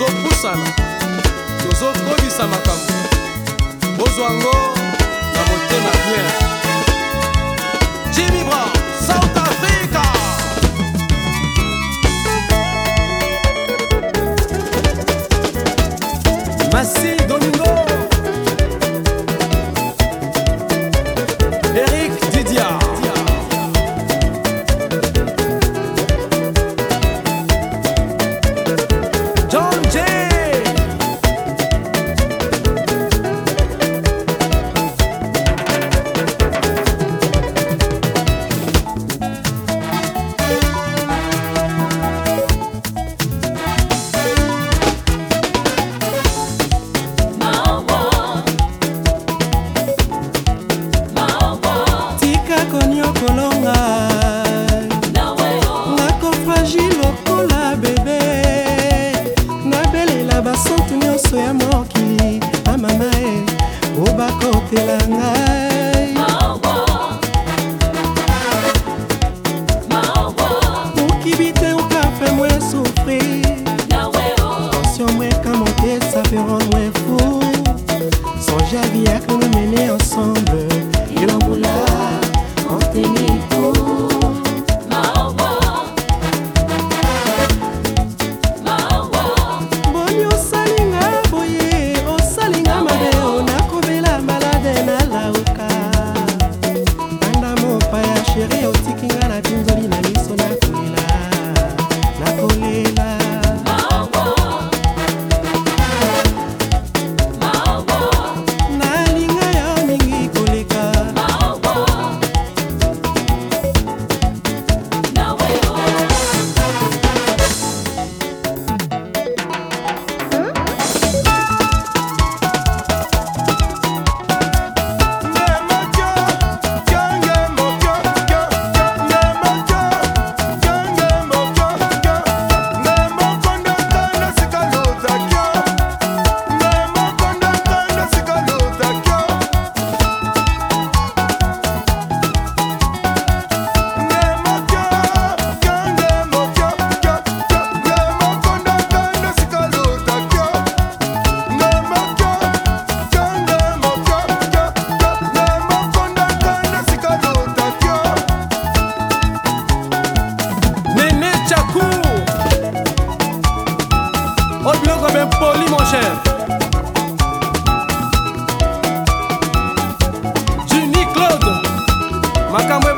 tozopusana tozokomisa makambo miso ya mokili amama e obakopelanga on.